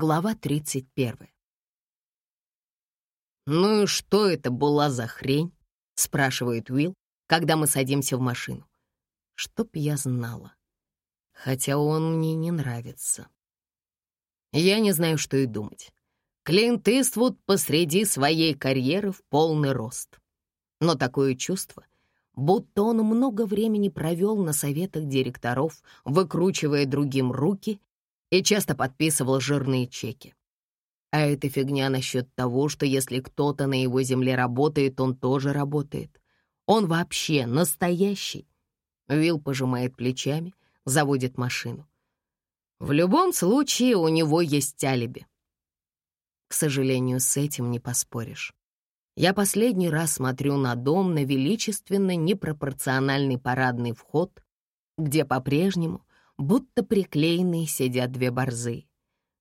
Глава 31. «Ну и что это была за хрень?» — спрашивает Уилл, когда мы садимся в машину. Чтоб я знала. Хотя он мне не нравится. Я не знаю, что и думать. Клинт Иствуд посреди своей карьеры в полный рост. Но такое чувство, будто он много времени провел на советах директоров, выкручивая другим руки и часто подписывал жирные чеки. А эта фигня насчет того, что если кто-то на его земле работает, он тоже работает. Он вообще настоящий. Вилл пожимает плечами, заводит машину. В любом случае у него есть алиби. К сожалению, с этим не поспоришь. Я последний раз смотрю на дом на величественно непропорциональный парадный вход, где по-прежнему будто приклеенные сидят две борзы.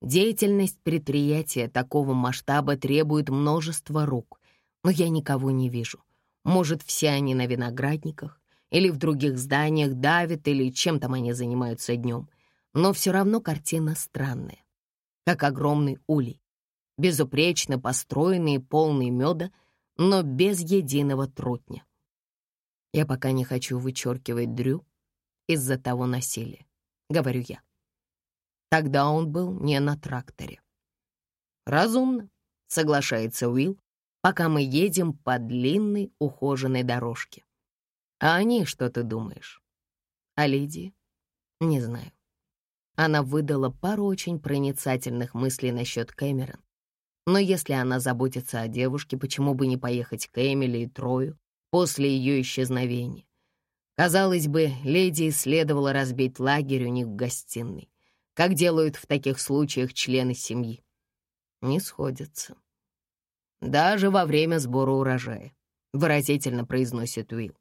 Деятельность предприятия такого масштаба требует множества рук, но я никого не вижу. Может, все они на виноградниках или в других зданиях давят или чем там они занимаются днем. Но все равно картина странная, как огромный улей, безупречно построенный и полный меда, но без единого трутня. Я пока не хочу вычеркивать Дрю из-за того насилия. — говорю я. Тогда он был не на тракторе. «Разумно», — соглашается Уилл, пока мы едем по длинной ухоженной дорожке. «А о ней что ты думаешь?» «О Лидии?» «Не знаю». Она выдала пару очень проницательных мыслей насчет Кэмерон. Но если она заботится о девушке, почему бы не поехать к Эмили и Трою после ее исчезновения? Казалось бы, леди следовало разбить лагерь у них в гостиной, как делают в таких случаях члены семьи. Не сходятся. Даже во время сбора урожая, выразительно произносит Уилл.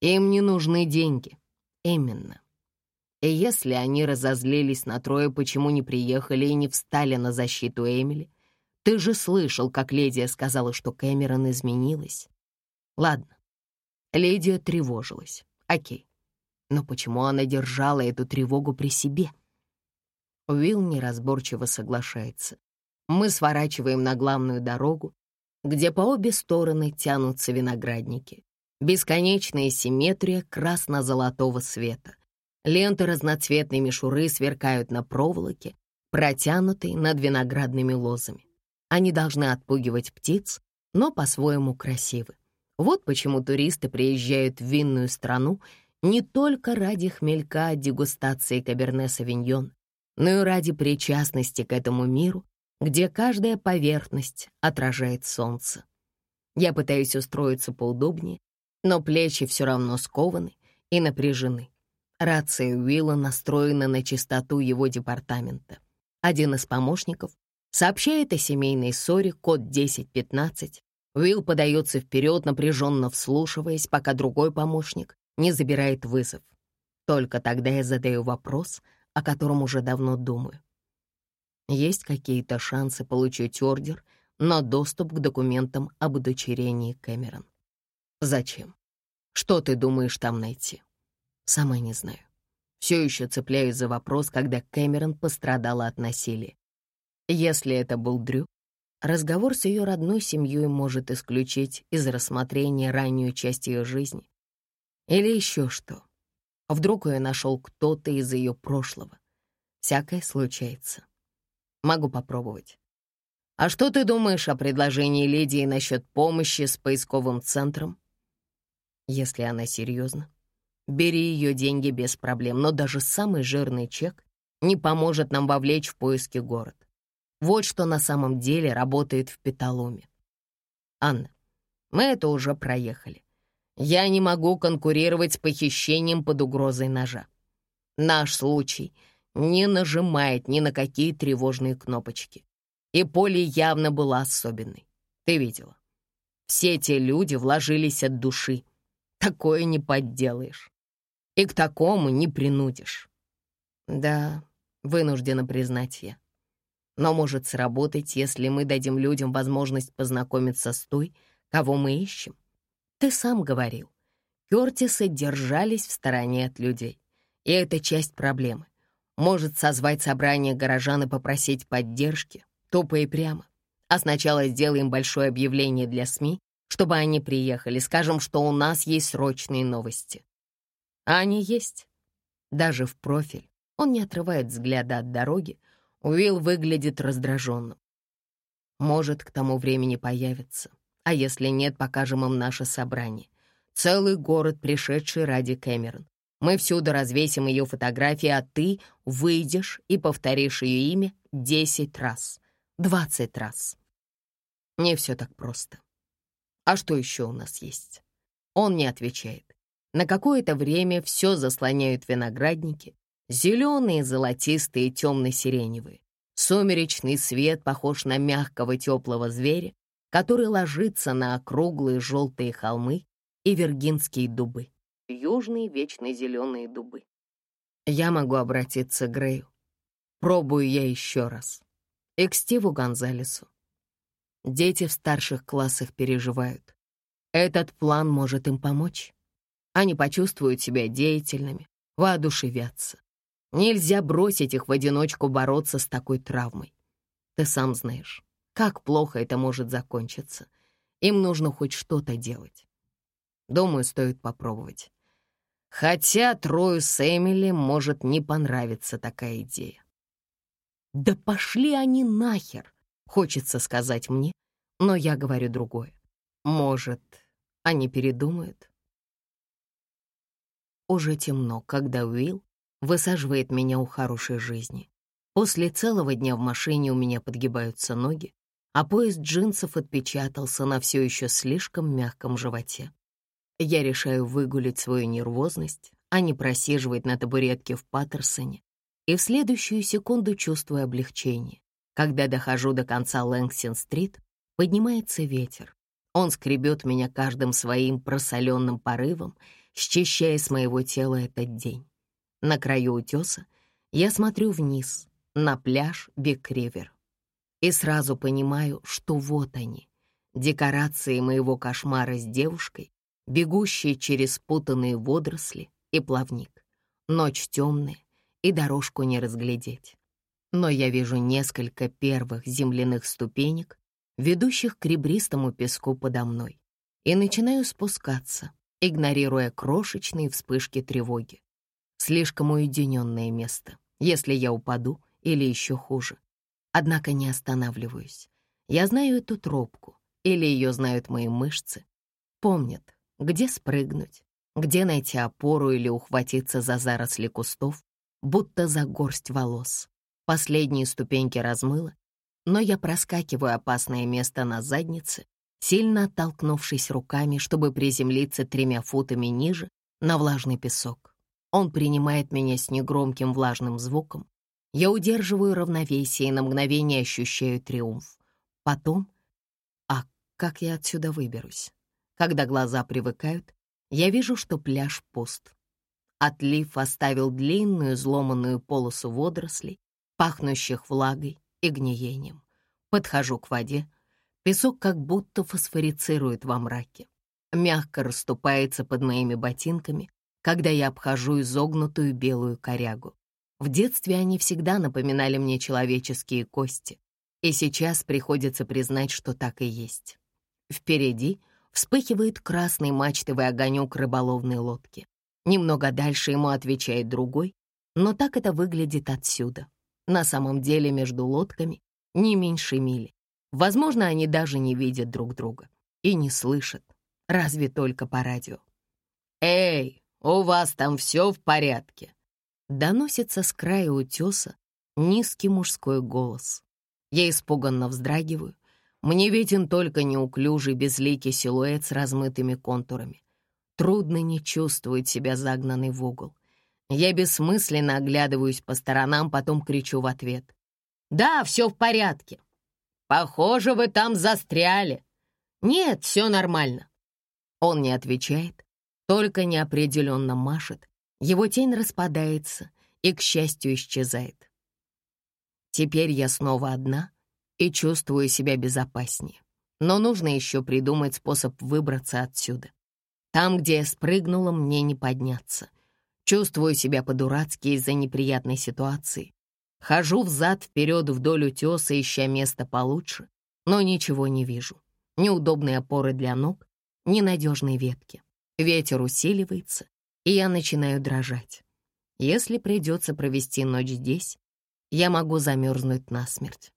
Им не нужны деньги. Именно. И если они разозлились на трое, почему не приехали и не встали на защиту Эмили, ты же слышал, как Ледия сказала, что Кэмерон изменилась. Ладно, Лидия тревожилась. Окей. Но почему она держала эту тревогу при себе? Уилл неразборчиво соглашается. Мы сворачиваем на главную дорогу, где по обе стороны тянутся виноградники. Бесконечная симметрия красно-золотого света. Ленты разноцветной мишуры сверкают на проволоке, протянутой над виноградными лозами. Они должны отпугивать птиц, но по-своему красивы. Вот почему туристы приезжают в винную страну не только ради хмелька дегустации Каберне-Савиньон, но и ради причастности к этому миру, где каждая поверхность отражает солнце. Я пытаюсь устроиться поудобнее, но плечи все равно скованы и напряжены. Рация Уилла настроена на чистоту его департамента. Один из помощников сообщает о семейной ссоре код 1015 Уилл подается вперед, напряженно вслушиваясь, пока другой помощник не забирает вызов. Только тогда я задаю вопрос, о котором уже давно думаю. Есть какие-то шансы получить ордер на доступ к документам об удочерении Кэмерон? Зачем? Что ты думаешь там найти? Сама не знаю. Все еще цепляюсь за вопрос, когда Кэмерон пострадала от насилия. Если это был Дрю, Разговор с ее родной семьей может исключить из рассмотрения раннюю часть ее жизни. Или еще что. Вдруг ее нашел кто-то из ее прошлого. Всякое случается. Могу попробовать. А что ты думаешь о предложении Лидии насчет помощи с поисковым центром? Если она серьезна, бери ее деньги без проблем, но даже самый жирный чек не поможет нам вовлечь в поиски город. Вот что на самом деле работает в Петаломе. Анна, мы это уже проехали. Я не могу конкурировать с похищением под угрозой ножа. Наш случай не нажимает ни на какие тревожные кнопочки. И Поле явно была особенной. Ты видела. Все те люди вложились от души. Такое не подделаешь. И к такому не принудишь. Да, вынуждена признать я но может сработать, если мы дадим людям возможность познакомиться с той, кого мы ищем. Ты сам говорил, Кёртисы держались в стороне от людей, и это часть проблемы. Может созвать собрание горожан и попросить поддержки, тупо и прямо. А сначала сделаем большое объявление для СМИ, чтобы они приехали, скажем, что у нас есть срочные новости. А они есть. Даже в профиль. Он не отрывает взгляда от дороги. Уилл выглядит раздраженным. Может, к тому времени появится. А если нет, покажем им наше собрание. Целый город, пришедший ради Кэмерон. Мы всюду развесим ее фотографии, а ты выйдешь и повторишь ее имя десять раз, двадцать раз. Не все так просто. А что еще у нас есть? Он не отвечает. На какое-то время все заслоняют виноградники, зеленые, золотистые, темно-сиреневые. Сумеречный свет похож на мягкого теплого зверя, который ложится на округлые желтые холмы и виргинские дубы южные вечно зеленые дубы. Я могу обратиться к Грею. Пробую я еще раз. И к Стиву Гонзалесу. Дети в старших классах переживают. Этот план может им помочь. Они почувствуют себя деятельными, воодушевятся. Нельзя бросить их в одиночку бороться с такой травмой. Ты сам знаешь, как плохо это может закончиться. Им нужно хоть что-то делать. Думаю, стоит попробовать. Хотя Трою с Эмили может не понравиться такая идея. «Да пошли они нахер!» — хочется сказать мне, но я говорю другое. Может, они передумают? Уже темно, когда Уилл высаживает меня у хорошей жизни. После целого дня в машине у меня подгибаются ноги, а поезд джинсов отпечатался на все еще слишком мягком животе. Я решаю выгулить свою нервозность, а не просиживать на табуретке в Паттерсоне, и в следующую секунду чувствую облегчение. Когда дохожу до конца Лэнгсин-стрит, поднимается ветер. Он скребет меня каждым своим просоленным порывом, счищая с моего тела этот день. На краю утеса я смотрю вниз, на пляж Биг-Ривер. И сразу понимаю, что вот они, декорации моего кошмара с девушкой, бегущие через путанные водоросли и плавник. Ночь темная, и дорожку не разглядеть. Но я вижу несколько первых земляных ступенек, ведущих к ребристому песку подо мной, и начинаю спускаться, игнорируя крошечные вспышки тревоги. Слишком уединенное место, если я упаду или еще хуже. Однако не останавливаюсь. Я знаю эту тропку, или ее знают мои мышцы. Помнят, где спрыгнуть, где найти опору или ухватиться за заросли кустов, будто за горсть волос. Последние ступеньки размыло, но я проскакиваю опасное место на заднице, сильно оттолкнувшись руками, чтобы приземлиться тремя футами ниже на влажный песок. Он принимает меня с негромким влажным звуком. Я удерживаю равновесие и на мгновение ощущаю триумф. Потом... А как я отсюда выберусь? Когда глаза привыкают, я вижу, что пляж пуст. Отлив оставил длинную изломанную полосу водорослей, пахнущих влагой и гниением. Подхожу к воде. Песок как будто фосфорицирует во мраке. Мягко расступается под моими ботинками, когда я обхожу изогнутую белую корягу. В детстве они всегда напоминали мне человеческие кости, и сейчас приходится признать, что так и есть. Впереди — вспыхивает красный мачтовый огонек рыболовной лодки. Немного дальше ему отвечает другой, но так это выглядит отсюда. На самом деле между лодками не меньше мили. Возможно, они даже не видят друг друга и не слышат, разве только по радио. «Эй, у вас там все в порядке?» Доносится с края утеса низкий мужской голос. Я испуганно вздрагиваю мне виден только неуклюжий безликий силуэт с размытыми контурами. Трудно не чувствовать себя загнанный в угол. Я бессмысленно оглядываюсь по сторонам, потом кричу в ответ. «Да, все в порядке. Похоже, вы там застряли. Нет, все нормально». Он не отвечает, только неопределенно машет. Его тень распадается и, к счастью, исчезает. Теперь я снова одна — и чувствую себя безопаснее. Но нужно еще придумать способ выбраться отсюда. Там, где я спрыгнула, мне не подняться. Чувствую себя по-дурацки из-за неприятной ситуации. Хожу взад-вперед вдоль утеса, ища место получше, но ничего не вижу. Неудобные опоры для ног, ненадежные ветки. Ветер усиливается, и я начинаю дрожать. Если придется провести ночь здесь, я могу замерзнуть насмерть.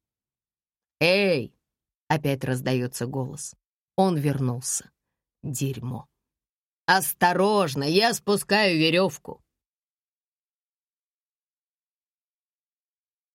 «Эй!» — опять раздается голос. Он вернулся. Дерьмо. «Осторожно, я спускаю веревку!»